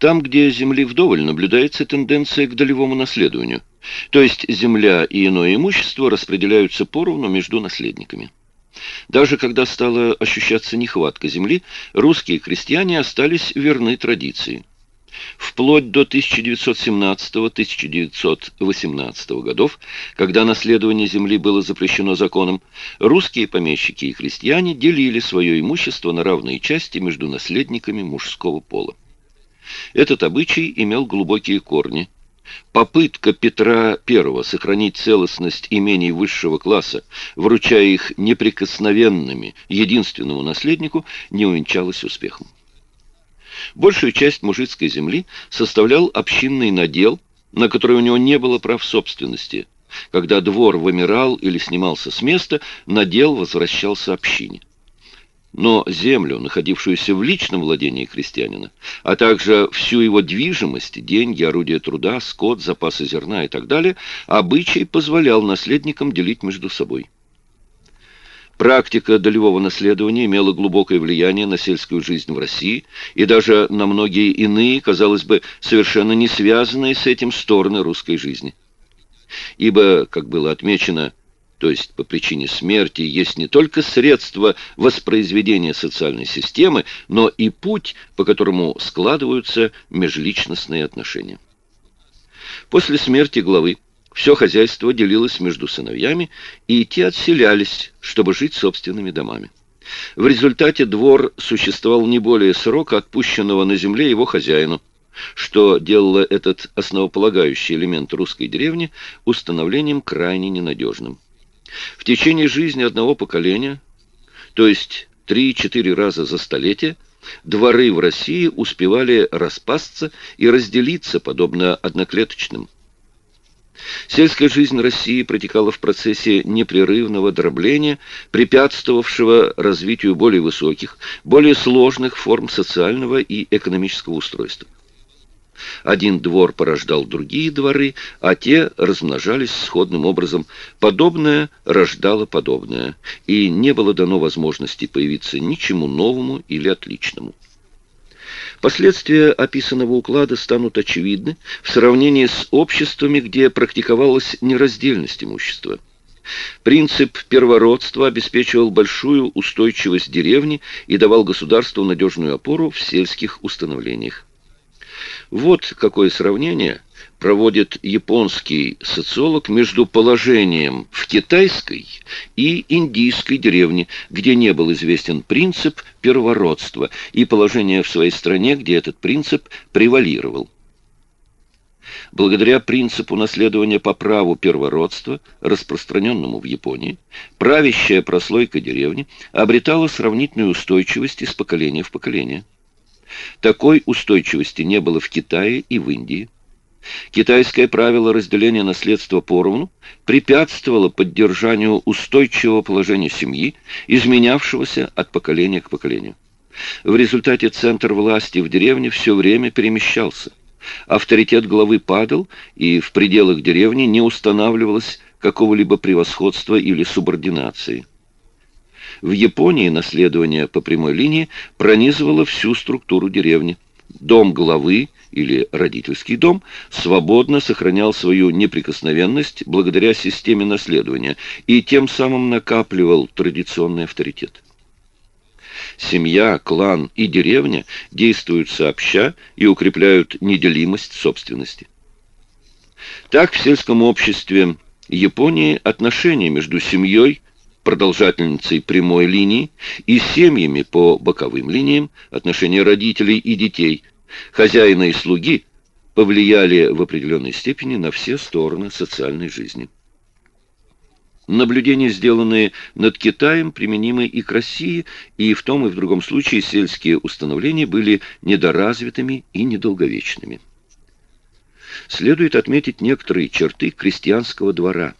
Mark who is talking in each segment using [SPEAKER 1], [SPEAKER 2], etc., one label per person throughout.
[SPEAKER 1] Там, где земли вдоволь, наблюдается тенденция к долевому наследованию, то есть земля и иное имущество распределяются поровну между наследниками. Даже когда стала ощущаться нехватка земли, русские крестьяне остались верны традиции. Вплоть до 1917-1918 годов, когда наследование земли было запрещено законом, русские помещики и крестьяне делили свое имущество на равные части между наследниками мужского пола. Этот обычай имел глубокие корни. Попытка Петра I сохранить целостность имений высшего класса, вручая их неприкосновенными единственному наследнику, не увенчалась успехом. Большую часть мужицкой земли составлял общинный надел, на который у него не было прав собственности. Когда двор вымирал или снимался с места, надел возвращался общине. Но землю, находившуюся в личном владении крестьянина, а также всю его движимость, деньги, орудия труда, скот, запасы зерна и так далее, обычай позволял наследникам делить между собой. Практика долевого наследования имела глубокое влияние на сельскую жизнь в России и даже на многие иные, казалось бы, совершенно не связанные с этим стороны русской жизни. Ибо, как было отмечено, то есть по причине смерти, есть не только средство воспроизведения социальной системы, но и путь, по которому складываются межличностные отношения. После смерти главы все хозяйство делилось между сыновьями, и те отселялись, чтобы жить собственными домами. В результате двор существовал не более срока, отпущенного на земле его хозяину, что делало этот основополагающий элемент русской деревни установлением крайне ненадежным. В течение жизни одного поколения, то есть 3-4 раза за столетие, дворы в России успевали распасться и разделиться, подобно одноклеточным. Сельская жизнь России протекала в процессе непрерывного дробления, препятствовавшего развитию более высоких, более сложных форм социального и экономического устройства. Один двор порождал другие дворы, а те размножались сходным образом. Подобное рождало подобное, и не было дано возможности появиться ничему новому или отличному. Последствия описанного уклада станут очевидны в сравнении с обществами, где практиковалась нераздельность имущества. Принцип первородства обеспечивал большую устойчивость деревни и давал государству надежную опору в сельских установлениях. Вот какое сравнение проводит японский социолог между положением в китайской и индийской деревне, где не был известен принцип первородства, и положение в своей стране, где этот принцип превалировал. Благодаря принципу наследования по праву первородства, распространенному в Японии, правящая прослойка деревни обретала сравнительную устойчивость из поколения в поколение. Такой устойчивости не было в Китае и в Индии. Китайское правило разделения наследства поровну препятствовало поддержанию устойчивого положения семьи, изменявшегося от поколения к поколению. В результате центр власти в деревне все время перемещался. Авторитет главы падал, и в пределах деревни не устанавливалось какого-либо превосходства или субординации. В Японии наследование по прямой линии пронизывало всю структуру деревни. Дом главы или родительский дом свободно сохранял свою неприкосновенность благодаря системе наследования и тем самым накапливал традиционный авторитет. Семья, клан и деревня действуют сообща и укрепляют неделимость собственности. Так в сельском обществе Японии отношения между семьей, продолжательницей прямой линии, и семьями по боковым линиям, отношения родителей и детей, хозяина и слуги, повлияли в определенной степени на все стороны социальной жизни. Наблюдения, сделанные над Китаем, применимы и к России, и в том и в другом случае сельские установления были недоразвитыми и недолговечными. Следует отметить некоторые черты крестьянского двора.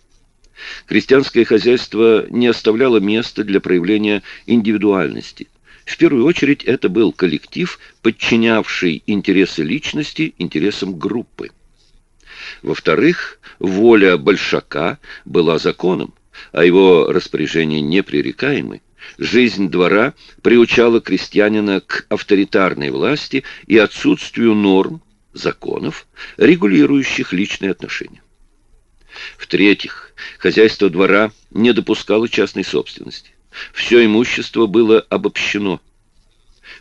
[SPEAKER 1] Крестьянское хозяйство не оставляло места для проявления индивидуальности. В первую очередь это был коллектив, подчинявший интересы личности интересам группы. Во-вторых, воля большака была законом, а его распоряжения непререкаемы, Жизнь двора приучала крестьянина к авторитарной власти и отсутствию норм, законов, регулирующих личные отношения. В-третьих, хозяйство двора не допускало частной собственности. Все имущество было обобщено.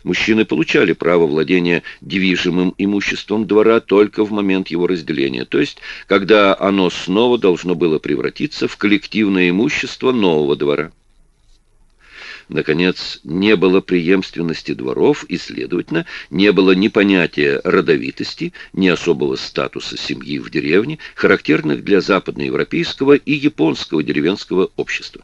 [SPEAKER 1] Мужчины получали право владения движимым имуществом двора только в момент его разделения, то есть когда оно снова должно было превратиться в коллективное имущество нового двора. Наконец, не было преемственности дворов и, следовательно, не было ни понятия родовитости, ни особого статуса семьи в деревне, характерных для западноевропейского и японского деревенского общества.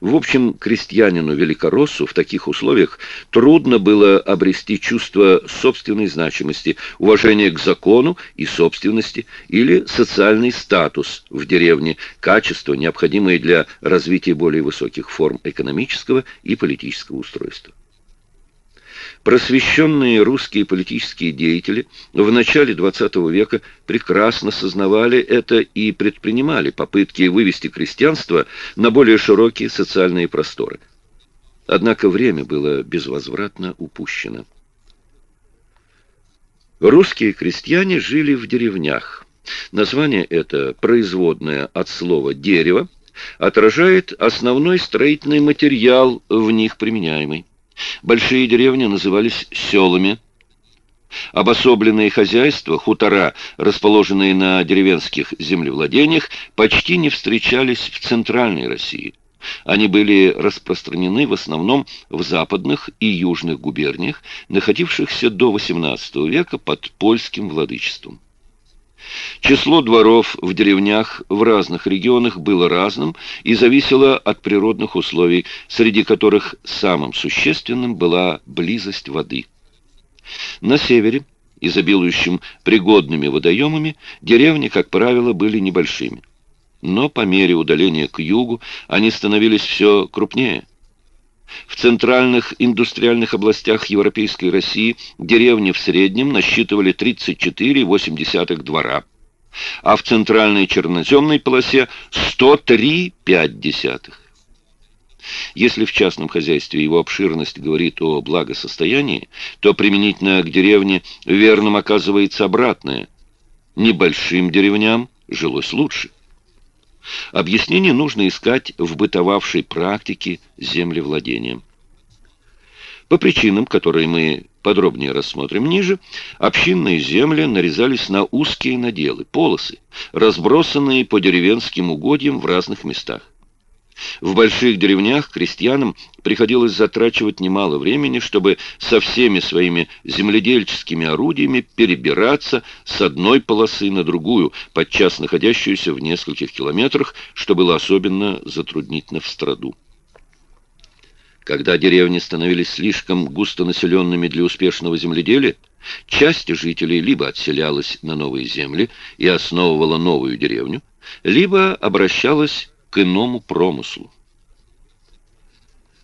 [SPEAKER 1] В общем, крестьянину-великороссу в таких условиях трудно было обрести чувство собственной значимости, уважение к закону и собственности или социальный статус в деревне, качества, необходимые для развития более высоких форм экономического и политического устройства. Просвещенные русские политические деятели в начале XX века прекрасно сознавали это и предпринимали попытки вывести крестьянство на более широкие социальные просторы. Однако время было безвозвратно упущено. Русские крестьяне жили в деревнях. Название это, производное от слова «дерево», отражает основной строительный материал в них применяемый. Большие деревни назывались селами. Обособленные хозяйства, хутора, расположенные на деревенских землевладениях, почти не встречались в Центральной России. Они были распространены в основном в западных и южных губерниях, находившихся до XVIII века под польским владычеством. Число дворов в деревнях в разных регионах было разным и зависело от природных условий, среди которых самым существенным была близость воды. На севере, изобилующим пригодными водоемами, деревни, как правило, были небольшими. Но по мере удаления к югу они становились все крупнее. В центральных индустриальных областях Европейской России деревни в среднем насчитывали 34,8 двора, а в центральной черноземной полосе 103,5. Если в частном хозяйстве его обширность говорит о благосостоянии, то применительно к деревне верным оказывается обратное. Небольшим деревням жилось лучше. Объяснение нужно искать в бытовавшей практике землевладения. По причинам, которые мы подробнее рассмотрим ниже, общинные земли нарезались на узкие наделы, полосы, разбросанные по деревенским угодьям в разных местах. В больших деревнях крестьянам приходилось затрачивать немало времени, чтобы со всеми своими земледельческими орудиями перебираться с одной полосы на другую, подчас находящуюся в нескольких километрах, что было особенно затруднительно в страду. Когда деревни становились слишком густонаселенными для успешного земледелия, часть жителей либо отселялась на новые земли и основывала новую деревню, либо обращалась к иному промыслу.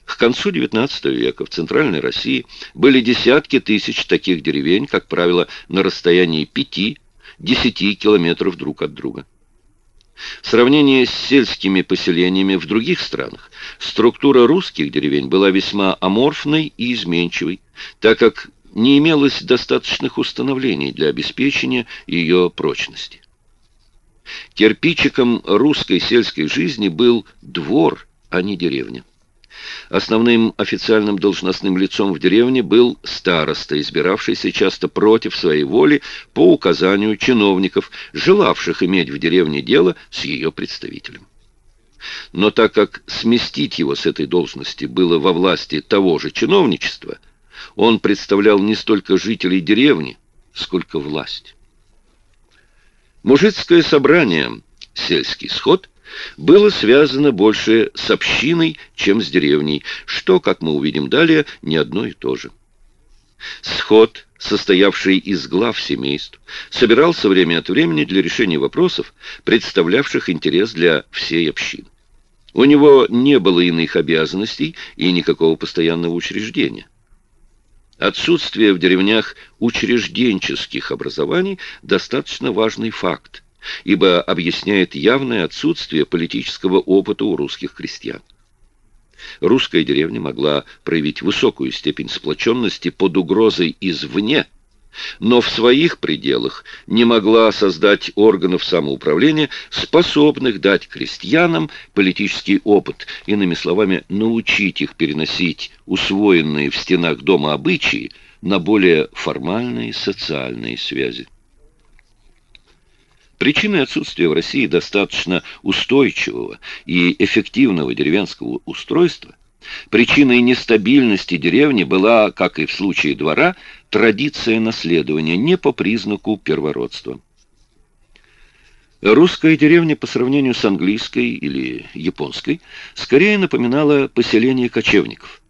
[SPEAKER 1] К концу XIX века в Центральной России были десятки тысяч таких деревень, как правило, на расстоянии 5-10 километров друг от друга. В сравнении с сельскими поселениями в других странах структура русских деревень была весьма аморфной и изменчивой, так как не имелось достаточных установлений для обеспечения ее прочности. Кирпичиком русской сельской жизни был двор, а не деревня. Основным официальным должностным лицом в деревне был староста, избиравшийся часто против своей воли по указанию чиновников, желавших иметь в деревне дело с ее представителем. Но так как сместить его с этой должности было во власти того же чиновничества, он представлял не столько жителей деревни, сколько власть. Мужицкое собрание, сельский сход, было связано больше с общиной, чем с деревней, что, как мы увидим далее, не одно и то же. Сход, состоявший из глав семейств, собирался время от времени для решения вопросов, представлявших интерес для всей общины. У него не было иных обязанностей и никакого постоянного учреждения. Отсутствие в деревнях учрежденческих образований – достаточно важный факт, ибо объясняет явное отсутствие политического опыта у русских крестьян. Русская деревня могла проявить высокую степень сплоченности под угрозой извне, но в своих пределах не могла создать органов самоуправления, способных дать крестьянам политический опыт, иными словами, научить их переносить усвоенные в стенах дома обычаи на более формальные социальные связи. Причиной отсутствия в России достаточно устойчивого и эффективного деревенского устройства, причиной нестабильности деревни была, как и в случае двора, традиция наследования не по признаку первородства. Русская деревня по сравнению с английской или японской скорее напоминала поселение кочевников.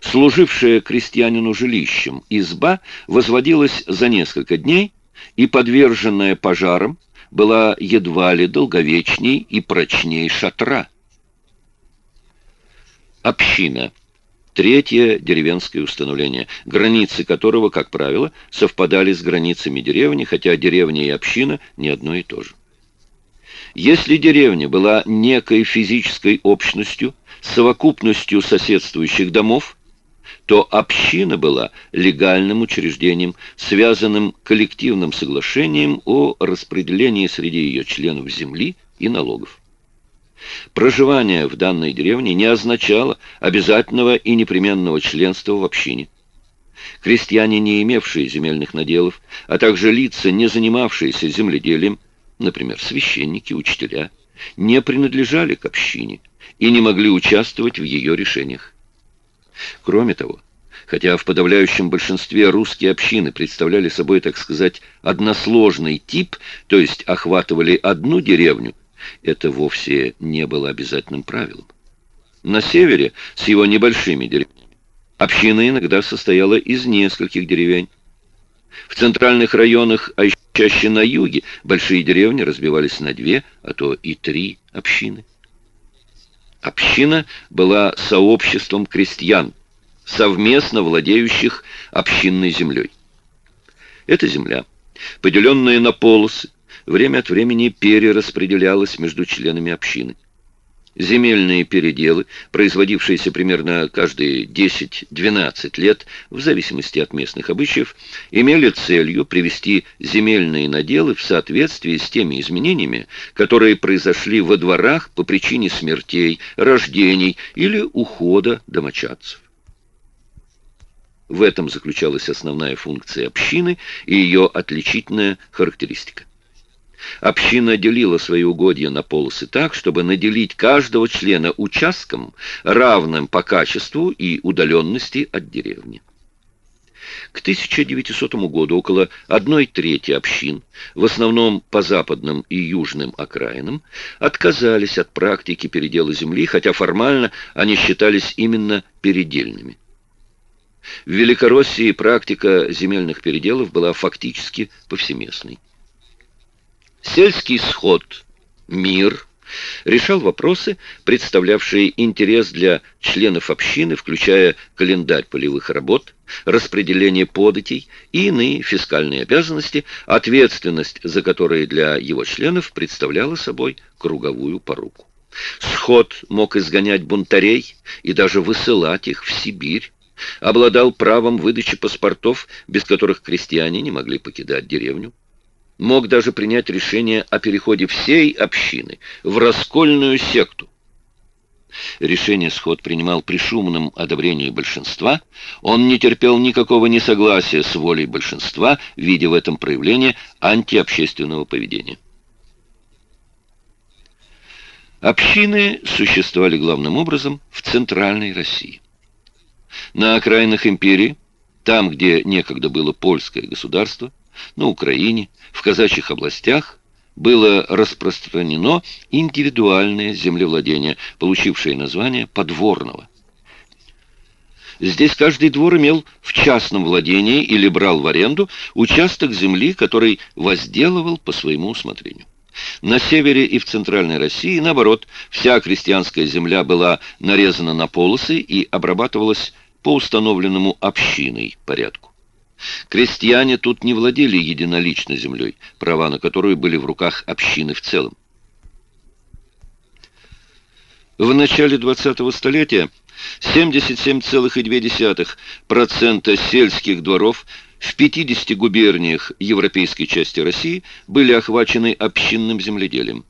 [SPEAKER 1] Служившая крестьянину жилищем изба возводилась за несколько дней и, подверженная пожарам, была едва ли долговечней и прочней шатра. Община. Третье деревенское установление, границы которого, как правило, совпадали с границами деревни, хотя деревня и община не одно и то же. Если деревня была некой физической общностью, совокупностью соседствующих домов, то община была легальным учреждением, связанным коллективным соглашением о распределении среди ее членов земли и налогов. Проживание в данной деревне не означало обязательного и непременного членства в общине. Крестьяне, не имевшие земельных наделов, а также лица, не занимавшиеся земледелием, например, священники, учителя, не принадлежали к общине и не могли участвовать в ее решениях. Кроме того, хотя в подавляющем большинстве русские общины представляли собой, так сказать, односложный тип, то есть охватывали одну деревню, это вовсе не было обязательным правилом. На севере, с его небольшими деревнями, община иногда состояла из нескольких деревень. В центральных районах, а чаще на юге, большие деревни разбивались на две, а то и три общины. Община была сообществом крестьян, совместно владеющих общинной землей. Эта земля, поделенная на полосы, время от времени перераспределялась между членами общины. Земельные переделы, производившиеся примерно каждые 10-12 лет, в зависимости от местных обычаев, имели целью привести земельные наделы в соответствии с теми изменениями, которые произошли во дворах по причине смертей, рождений или ухода домочадцев. В этом заключалась основная функция общины и ее отличительная характеристика. Община делила свои угодья на полосы так, чтобы наделить каждого члена участком, равным по качеству и удаленности от деревни. К 1900 году около одной трети общин, в основном по западным и южным окраинам, отказались от практики передела земли, хотя формально они считались именно передельными. В Великороссии практика земельных переделов была фактически повсеместной. Сельский сход «Мир» решал вопросы, представлявшие интерес для членов общины, включая календарь полевых работ, распределение податей и иные фискальные обязанности, ответственность за которые для его членов представляла собой круговую поруку. Сход мог изгонять бунтарей и даже высылать их в Сибирь, обладал правом выдачи паспортов, без которых крестьяне не могли покидать деревню мог даже принять решение о переходе всей общины в раскольную секту. Решение сход принимал при шумном одобрении большинства, он не терпел никакого несогласия с волей большинства, видя в этом проявление антиобщественного поведения. Общины существовали главным образом в Центральной России. На окраинах империи, там, где некогда было польское государство, на Украине, в казачьих областях было распространено индивидуальное землевладение, получившее название подворного. Здесь каждый двор имел в частном владении или брал в аренду участок земли, который возделывал по своему усмотрению. На севере и в центральной России, наоборот, вся крестьянская земля была нарезана на полосы и обрабатывалась по установленному общиной порядку. Крестьяне тут не владели единолично землей, права на которую были в руках общины в целом. В начале 20-го столетия 77,2% сельских дворов в 50 губерниях европейской части России были охвачены общинным земледелием.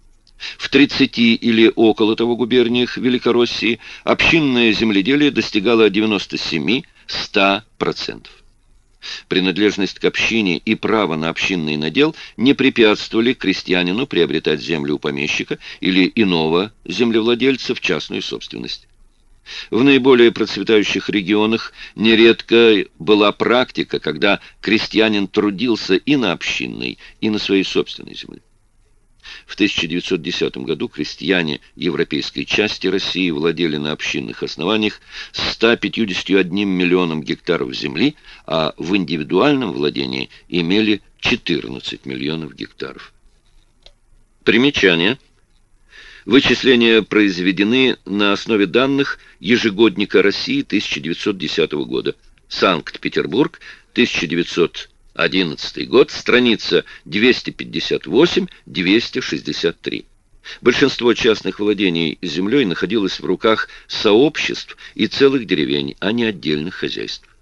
[SPEAKER 1] В 30 или около того губерниях Великороссии общинное земледелие достигало 97-100%. Принадлежность к общине и право на общинный надел не препятствовали крестьянину приобретать землю у помещика или иного землевладельца в частную собственность. В наиболее процветающих регионах нередко была практика, когда крестьянин трудился и на общинной, и на своей собственной земле. В 1910 году крестьяне европейской части России владели на общинных основаниях 151 миллионом гектаров земли, а в индивидуальном владении имели 14 миллионов гектаров. Примечание. Вычисления произведены на основе данных ежегодника России 1910 года. Санкт-Петербург, 1910 11 год, страница 258-263. Большинство частных владений землей находилось в руках сообществ и целых деревень, а не отдельных хозяйств.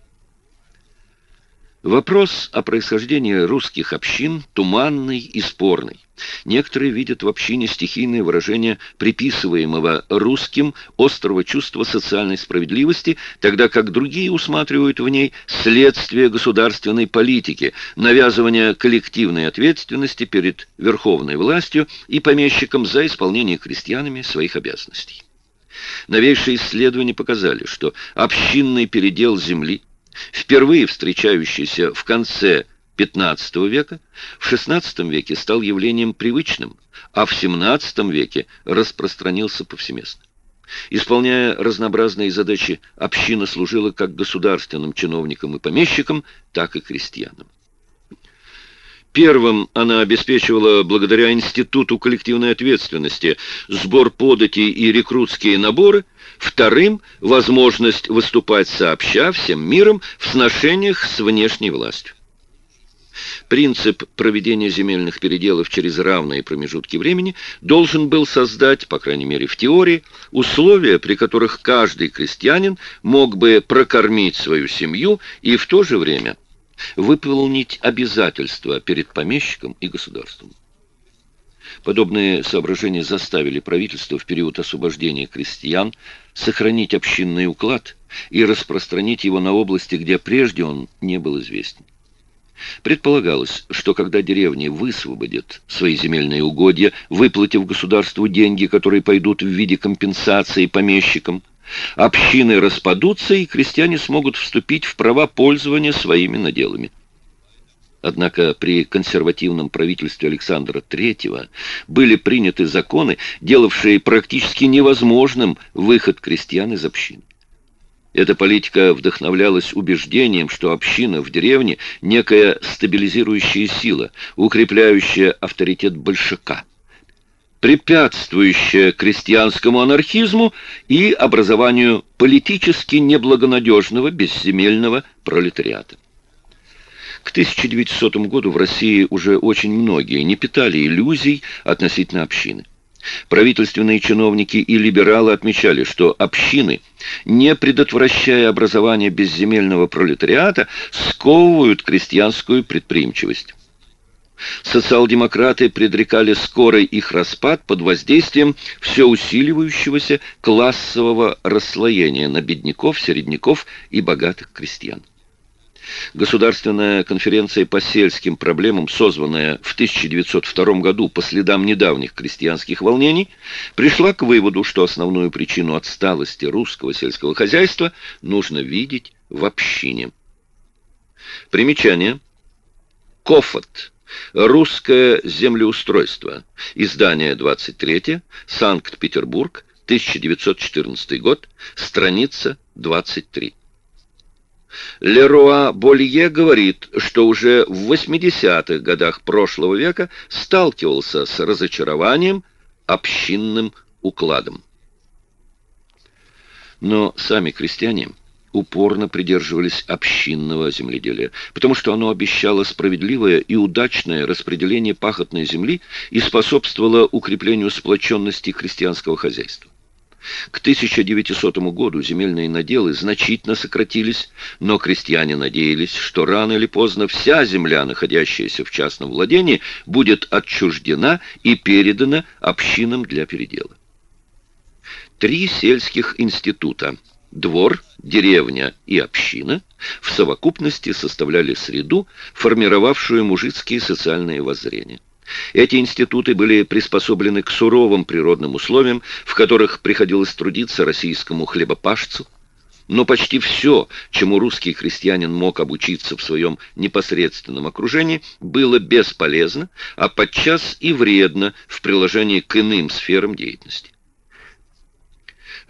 [SPEAKER 1] Вопрос о происхождении русских общин туманный и спорный. Некоторые видят в общине стихийное выражение приписываемого русским острого чувства социальной справедливости, тогда как другие усматривают в ней следствие государственной политики, навязывание коллективной ответственности перед верховной властью и помещиком за исполнение крестьянами своих обязанностей. Новейшие исследования показали, что общинный передел земли – впервые встречающийся в конце XV века, в XVI веке стал явлением привычным, а в XVII веке распространился повсеместно. Исполняя разнообразные задачи, община служила как государственным чиновникам и помещикам, так и крестьянам. Первым она обеспечивала, благодаря Институту коллективной ответственности, сбор податей и рекрутские наборы, вторым – возможность выступать сообща всем миром в сношениях с внешней властью. Принцип проведения земельных переделов через равные промежутки времени должен был создать, по крайней мере в теории, условия, при которых каждый крестьянин мог бы прокормить свою семью и в то же время выполнить обязательства перед помещиком и государством. Подобные соображения заставили правительство в период освобождения крестьян сохранить общинный уклад и распространить его на области, где прежде он не был известен. Предполагалось, что когда деревни высвободят свои земельные угодья, выплатив государству деньги, которые пойдут в виде компенсации помещикам, Общины распадутся, и крестьяне смогут вступить в права пользования своими наделами. Однако при консервативном правительстве Александра III были приняты законы, делавшие практически невозможным выход крестьян из общин. Эта политика вдохновлялась убеждением, что община в деревне – некая стабилизирующая сила, укрепляющая авторитет большака – препятствующая крестьянскому анархизму и образованию политически неблагонадежного безземельного пролетариата. К 1900 году в России уже очень многие не питали иллюзий относительно общины. Правительственные чиновники и либералы отмечали, что общины, не предотвращая образование безземельного пролетариата, сковывают крестьянскую предприимчивость. Социал-демократы предрекали скорый их распад под воздействием все усиливающегося классового расслоения на бедняков, середняков и богатых крестьян. Государственная конференция по сельским проблемам, созванная в 1902 году по следам недавних крестьянских волнений, пришла к выводу, что основную причину отсталости русского сельского хозяйства нужно видеть в общине. Примечание. Кофот. Русское землеустройство. Издание 23. Санкт-Петербург. 1914 год. Страница 23. Леруа Болье говорит, что уже в 80-х годах прошлого века сталкивался с разочарованием общинным укладом. Но сами крестьяне упорно придерживались общинного земледелия, потому что оно обещало справедливое и удачное распределение пахотной земли и способствовало укреплению сплоченности крестьянского хозяйства. К 1900 году земельные наделы значительно сократились, но крестьяне надеялись, что рано или поздно вся земля, находящаяся в частном владении, будет отчуждена и передана общинам для передела. Три сельских института – двор, деревня и община – в совокупности составляли среду, формировавшую мужицкие социальные воззрения. Эти институты были приспособлены к суровым природным условиям, в которых приходилось трудиться российскому хлебопашцу. Но почти все, чему русский крестьянин мог обучиться в своем непосредственном окружении, было бесполезно, а подчас и вредно в приложении к иным сферам деятельности.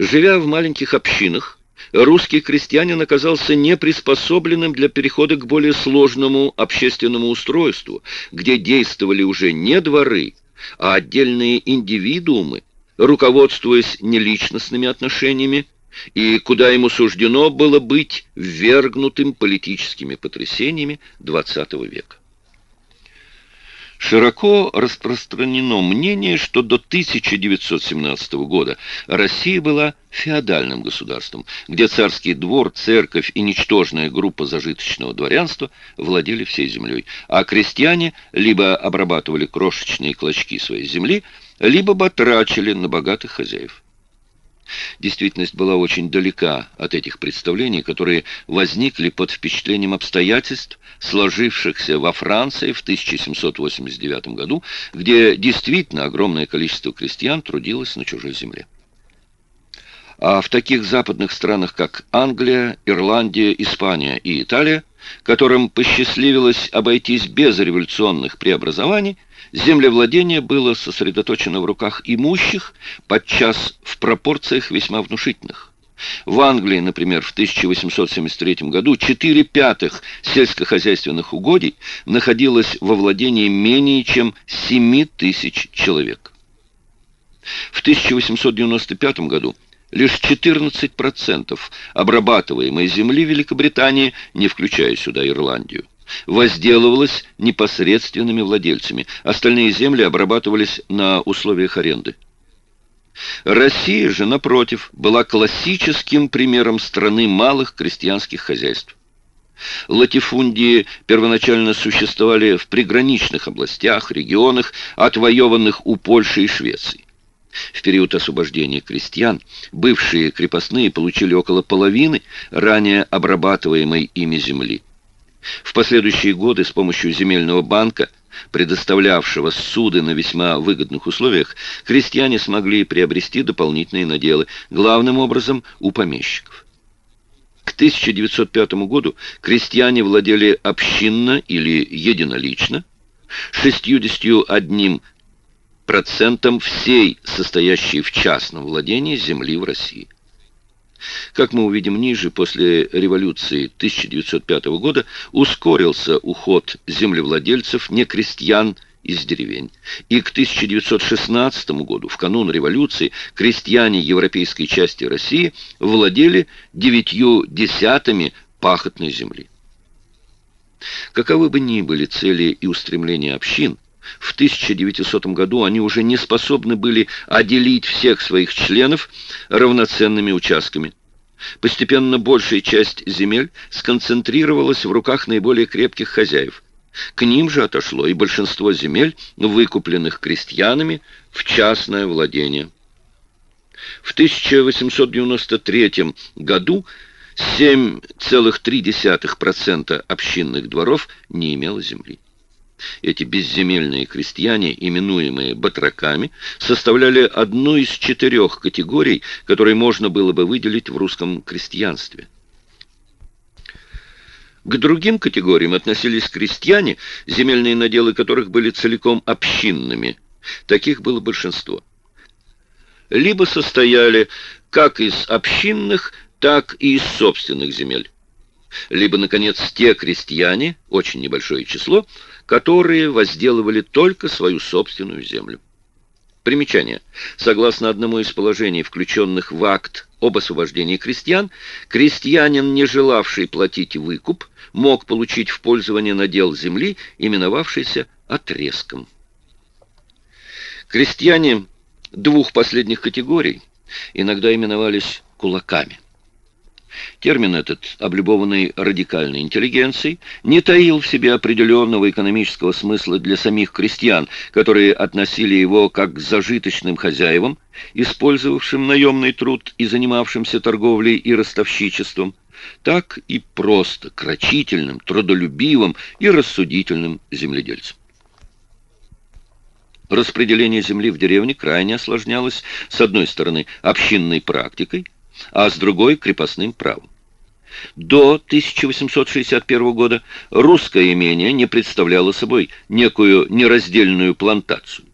[SPEAKER 1] Живя в маленьких общинах, русский крестьянин оказался неприспособленным для перехода к более сложному общественному устройству, где действовали уже не дворы, а отдельные индивидуумы, руководствуясь не личностными отношениями, и куда ему суждено было быть ввергнутым политическими потрясениями XX века. Широко распространено мнение, что до 1917 года Россия была феодальным государством, где царский двор, церковь и ничтожная группа зажиточного дворянства владели всей землей, а крестьяне либо обрабатывали крошечные клочки своей земли, либо батрачили на богатых хозяев. Действительность была очень далека от этих представлений, которые возникли под впечатлением обстоятельств, сложившихся во Франции в 1789 году, где действительно огромное количество крестьян трудилось на чужой земле. А в таких западных странах, как Англия, Ирландия, Испания и Италия, которым посчастливилось обойтись без революционных преобразований, землевладение было сосредоточено в руках имущих, подчас в пропорциях весьма внушительных. В Англии, например, в 1873 году 4 пятых сельскохозяйственных угодий находилось во владении менее чем 7 тысяч человек. В 1895 году лишь 14% обрабатываемой земли Великобритании, не включая сюда Ирландию, возделывалось непосредственными владельцами. Остальные земли обрабатывались на условиях аренды. Россия же, напротив, была классическим примером страны малых крестьянских хозяйств. Латифундии первоначально существовали в приграничных областях, регионах, отвоеванных у Польши и Швеции. В период освобождения крестьян бывшие крепостные получили около половины ранее обрабатываемой ими земли. В последующие годы с помощью земельного банка, предоставлявшего суды на весьма выгодных условиях, крестьяне смогли приобрести дополнительные наделы, главным образом у помещиков. К 1905 году крестьяне владели общинно или единолично 61 процентом всей состоящей в частном владении земли в России. Как мы увидим ниже, после революции 1905 года ускорился уход землевладельцев, не крестьян, из деревень. И к 1916 году, в канун революции, крестьяне европейской части России владели девятью десятыми пахотной земли. Каковы бы ни были цели и устремления общин, в 1900 году они уже не способны были отделить всех своих членов равноценными участками. Постепенно большая часть земель сконцентрировалась в руках наиболее крепких хозяев. К ним же отошло и большинство земель, выкупленных крестьянами, в частное владение. В 1893 году 7,3% общинных дворов не имело земли. Эти безземельные крестьяне, именуемые батраками, составляли одну из четырех категорий, которые можно было бы выделить в русском крестьянстве. К другим категориям относились крестьяне, земельные наделы которых были целиком общинными. Таких было большинство. Либо состояли как из общинных, так и из собственных земель. Либо, наконец, те крестьяне, очень небольшое число, которые возделывали только свою собственную землю. Примечание. Согласно одному из положений, включенных в акт об освобождении крестьян, крестьянин, не желавший платить выкуп, мог получить в пользование надел земли, именовавшийся отрезком. Крестьяне двух последних категорий иногда именовались кулаками. Термин этот, облюбованный радикальной интеллигенцией, не таил в себе определенного экономического смысла для самих крестьян, которые относили его как к зажиточным хозяевам, использовавшим наемный труд и занимавшимся торговлей и ростовщичеством, так и просто к рачительным, трудолюбивым и рассудительным земледельцам. Распределение земли в деревне крайне осложнялось, с одной стороны, общинной практикой, а с другой – крепостным правом. До 1861 года русское имение не представляло собой некую нераздельную плантацию.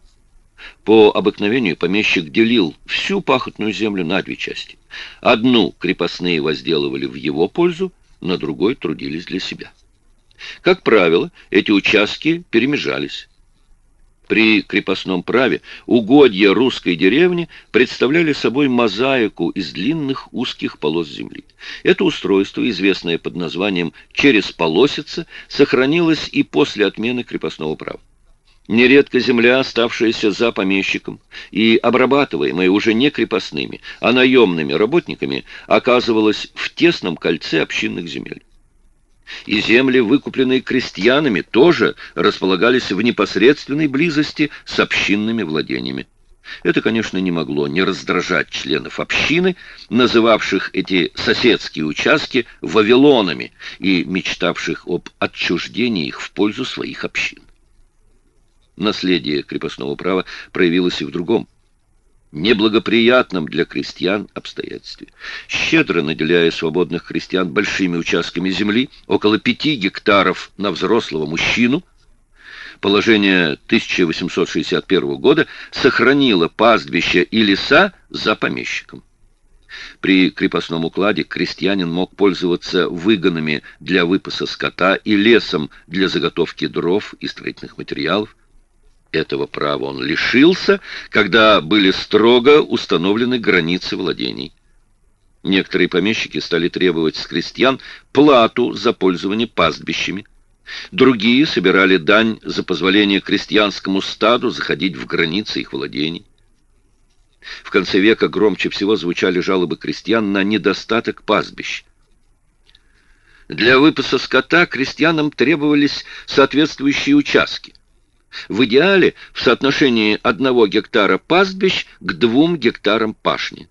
[SPEAKER 1] По обыкновению помещик делил всю пахотную землю на две части. Одну крепостные возделывали в его пользу, на другой трудились для себя. Как правило, эти участки перемежались. При крепостном праве угодья русской деревни представляли собой мозаику из длинных узких полос земли. Это устройство, известное под названием «через полосица», сохранилось и после отмены крепостного права. Нередко земля, оставшаяся за помещиком и обрабатываемая уже не крепостными, а наемными работниками, оказывалась в тесном кольце общинных земель и земли, выкупленные крестьянами, тоже располагались в непосредственной близости с общинными владениями. Это, конечно, не могло не раздражать членов общины, называвших эти соседские участки «вавилонами» и мечтавших об отчуждении их в пользу своих общин. Наследие крепостного права проявилось и в другом – неблагоприятном для крестьян обстоятельстве. Щедро наделяя свободных крестьян большими участками земли, около пяти гектаров на взрослого мужчину, положение 1861 года сохранило пастбища и леса за помещиком. При крепостном укладе крестьянин мог пользоваться выгонами для выпаса скота и лесом для заготовки дров и строительных материалов, этого права он лишился, когда были строго установлены границы владений. Некоторые помещики стали требовать с крестьян плату за пользование пастбищами. Другие собирали дань за позволение крестьянскому стаду заходить в границы их владений. В конце века громче всего звучали жалобы крестьян на недостаток пастбищ. Для выпаса скота крестьянам требовались соответствующие участки. В идеале в соотношении одного гектара пастбищ к двум гектарам пашни.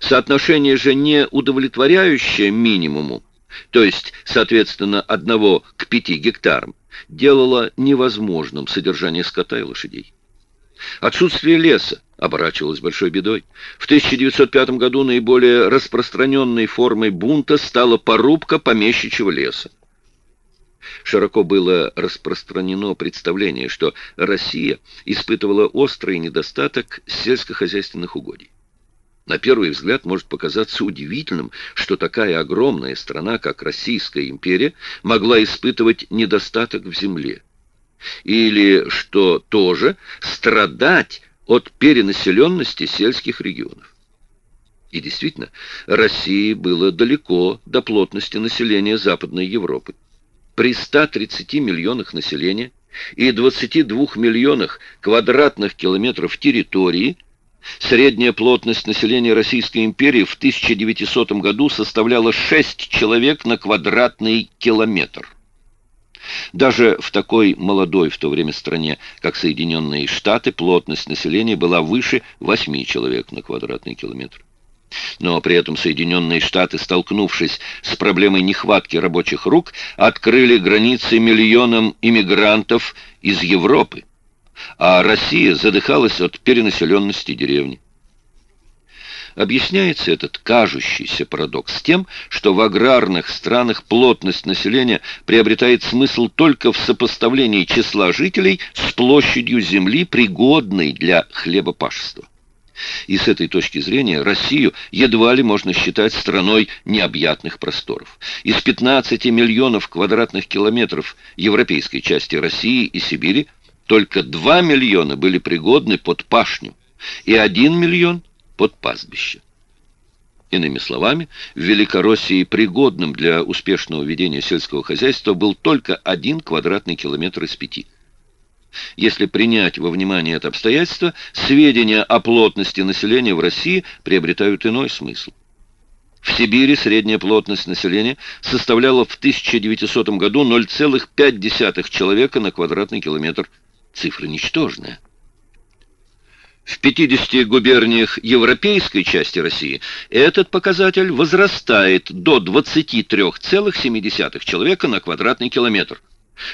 [SPEAKER 1] Соотношение же не удовлетворяющее минимуму, то есть, соответственно, одного к пяти гектарам, делало невозможным содержание скота и лошадей. Отсутствие леса оборачивалось большой бедой. В 1905 году наиболее распространенной формой бунта стала порубка помещичьего леса. Широко было распространено представление, что Россия испытывала острый недостаток сельскохозяйственных угодий. На первый взгляд может показаться удивительным, что такая огромная страна, как Российская империя, могла испытывать недостаток в земле. Или, что тоже, страдать от перенаселенности сельских регионов. И действительно, России было далеко до плотности населения Западной Европы при 130 миллионах населения и 22 миллионах квадратных километров территории средняя плотность населения Российской империи в 1900 году составляла 6 человек на квадратный километр. Даже в такой молодой в то время стране, как Соединенные Штаты, плотность населения была выше 8 человек на квадратный километр. Но при этом Соединенные Штаты, столкнувшись с проблемой нехватки рабочих рук, открыли границы миллионам иммигрантов из Европы, а Россия задыхалась от перенаселенности деревни. Объясняется этот кажущийся парадокс тем, что в аграрных странах плотность населения приобретает смысл только в сопоставлении числа жителей с площадью земли, пригодной для хлебопашества. И с этой точки зрения Россию едва ли можно считать страной необъятных просторов. Из 15 миллионов квадратных километров европейской части России и Сибири только 2 миллиона были пригодны под пашню и 1 миллион под пастбище. Иными словами, в Великороссии пригодным для успешного ведения сельского хозяйства был только один квадратный километр из пяти. Если принять во внимание это обстоятельство, сведения о плотности населения в России приобретают иной смысл. В Сибири средняя плотность населения составляла в 1900 году 0,5 человека на квадратный километр. Цифра ничтожная. В 50 губерниях европейской части России этот показатель возрастает до 23,7 человека на квадратный километр,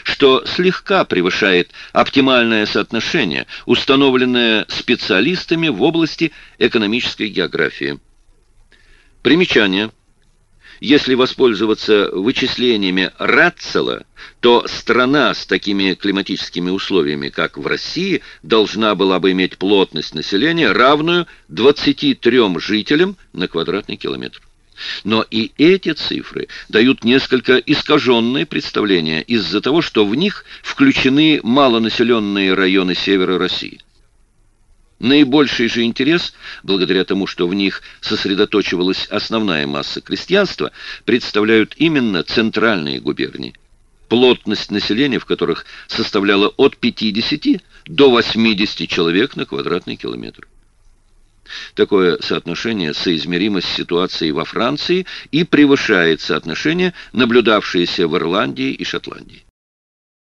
[SPEAKER 1] что слегка превышает оптимальное соотношение, установленное специалистами в области экономической географии. Примечание. Если воспользоваться вычислениями Ратцела, то страна с такими климатическими условиями, как в России, должна была бы иметь плотность населения, равную 23 жителям на квадратный километр. Но и эти цифры дают несколько искаженное представление из-за того, что в них включены малонаселенные районы севера России. Наибольший же интерес, благодаря тому, что в них сосредоточивалась основная масса крестьянства, представляют именно центральные губернии, плотность населения в которых составляла от 50 до 80 человек на квадратный километр. Такое соотношение соизмеримо с ситуацией во Франции и превышает соотношение, наблюдавшееся в Ирландии и Шотландии.